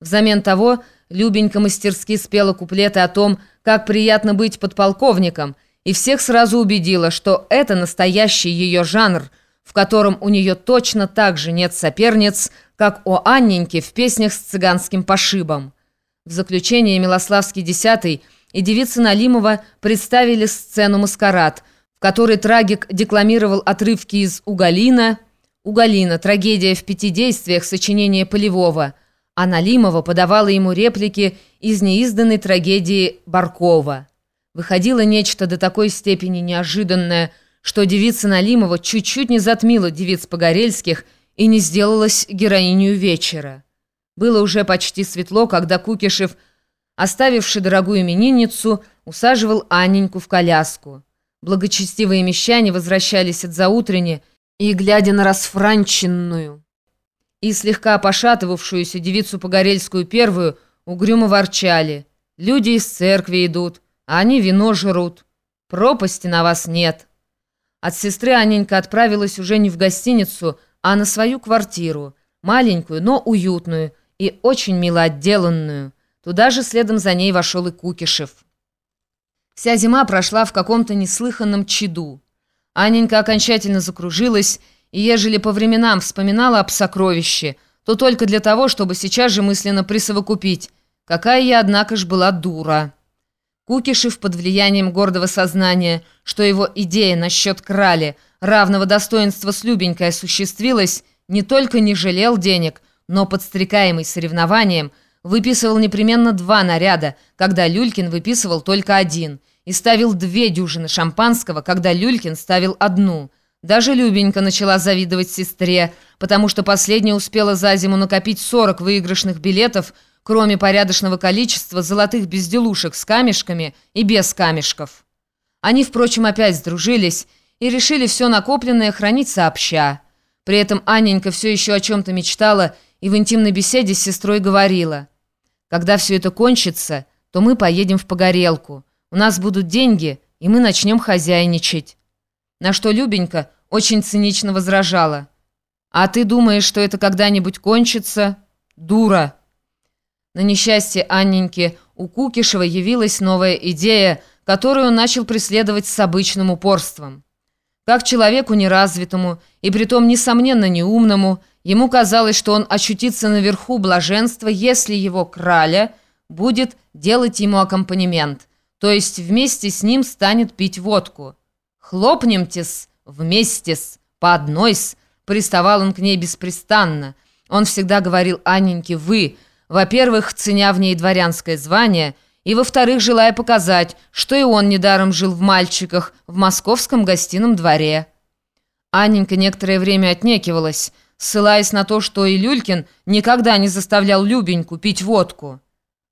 Взамен того Любенька мастерски спела куплеты о том, как приятно быть подполковником, и всех сразу убедила, что это настоящий ее жанр, в котором у нее точно так же нет соперниц, как у Анненьки в песнях с цыганским пошибом. В заключение Милославский Десятый и девица Налимова представили сцену «Маскарад», в которой трагик декламировал отрывки из «Уголина», «Уголина. Трагедия в пяти действиях. Сочинение Полевого», а Налимова подавала ему реплики из неизданной трагедии Баркова. Выходило нечто до такой степени неожиданное, что девица Налимова чуть-чуть не затмила девиц Погорельских и не сделалась героинью вечера. Было уже почти светло, когда Кукишев, оставивший дорогую именинницу, усаживал Анненьку в коляску. Благочестивые мещане возвращались от заутренне и, глядя на расфранченную и слегка пошатывавшуюся девицу Погорельскую первую, угрюмо ворчали. «Люди из церкви идут, а они вино жрут. Пропасти на вас нет». От сестры Анненька отправилась уже не в гостиницу, а на свою квартиру, маленькую, но уютную и очень мило отделанную. Туда же следом за ней вошел и Кукишев. Вся зима прошла в каком-то неслыханном чаду. Анненька окончательно закружилась, и ежели по временам вспоминала об сокровище, то только для того, чтобы сейчас же мысленно присовокупить. Какая я, однако ж, была дура. Кукишев под влиянием гордого сознания, что его идея насчет крали, равного достоинства с Любенькой осуществилась, не только не жалел денег, но, подстрекаемый соревнованием, выписывал непременно два наряда, когда Люлькин выписывал только один, и ставил две дюжины шампанского, когда Люлькин ставил одну. Даже Любенька начала завидовать сестре, потому что последняя успела за зиму накопить 40 выигрышных билетов – кроме порядочного количества золотых безделушек с камешками и без камешков. Они, впрочем, опять сдружились и решили все накопленное хранить сообща. При этом Анненька все еще о чем-то мечтала и в интимной беседе с сестрой говорила. «Когда все это кончится, то мы поедем в Погорелку. У нас будут деньги, и мы начнем хозяйничать». На что Любенька очень цинично возражала. «А ты думаешь, что это когда-нибудь кончится? Дура!» На несчастье Анненьки у Кукишева явилась новая идея, которую он начал преследовать с обычным упорством. Как человеку неразвитому и притом, несомненно, неумному, ему казалось, что он очутится наверху блаженства, если его краля будет делать ему аккомпанемент, то есть вместе с ним станет пить водку. «Хлопнемте-с, вместе-с, по одной-с», приставал он к ней беспрестанно. Он всегда говорил Анненьке «вы», во-первых, ценя в ней дворянское звание, и, во-вторых, желая показать, что и он недаром жил в мальчиках в московском гостином дворе. Анненька некоторое время отнекивалась, ссылаясь на то, что и Люлькин никогда не заставлял Любеньку пить водку.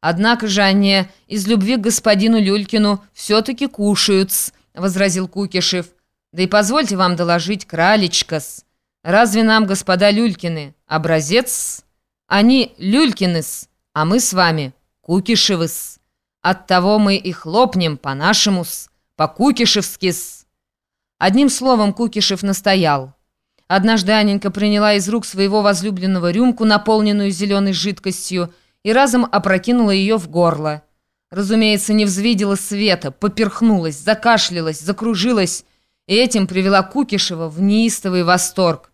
«Однако же они из любви к господину Люлькину все-таки кушают-с», — возразил Кукишев. «Да и позвольте вам доложить, кралечка-с. Разве нам, господа Люлькины, образец-с?» Они Люлькины-с, а мы с вами Кукишевы-с. Оттого мы и хлопнем по-нашему-с, по-кукишевски-с. Одним словом, Кукишев настоял. Однажды Аненька приняла из рук своего возлюбленного рюмку, наполненную зеленой жидкостью, и разом опрокинула ее в горло. Разумеется, не взвидела света, поперхнулась, закашлялась, закружилась, и этим привела Кукишева в неистовый восторг.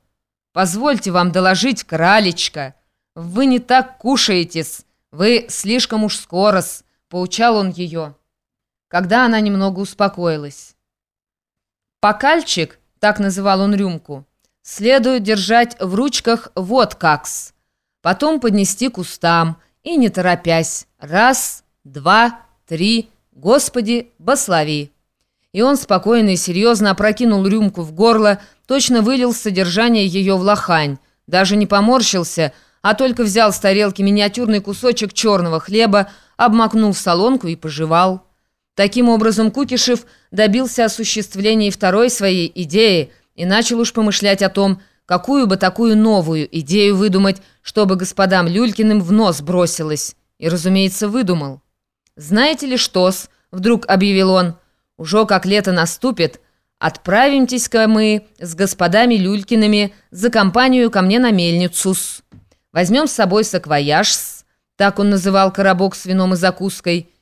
«Позвольте вам доложить, кралечка», «Вы не так кушаетесь, вы слишком уж скоро-с», — поучал он ее, когда она немного успокоилась. «Покальчик», — так называл он рюмку, — «следует держать в ручках вот как-с, потом поднести к устам и, не торопясь, раз, два, три, Господи, бослови». И он спокойно и серьезно опрокинул рюмку в горло, точно вылил содержание ее в лохань, даже не поморщился, — а только взял с тарелки миниатюрный кусочек черного хлеба, обмакнул в солонку и пожевал. Таким образом Кукишев добился осуществления второй своей идеи и начал уж помышлять о том, какую бы такую новую идею выдумать, чтобы господам Люлькиным в нос бросилось. И, разумеется, выдумал. «Знаете ли что-с?» — вдруг объявил он. «Уже как лето наступит, отправимтесь-ка мы с господами Люлькиными за компанию ко мне на мельницу-с». Возьмем с собой саквояж так он называл коробок с вином и закуской,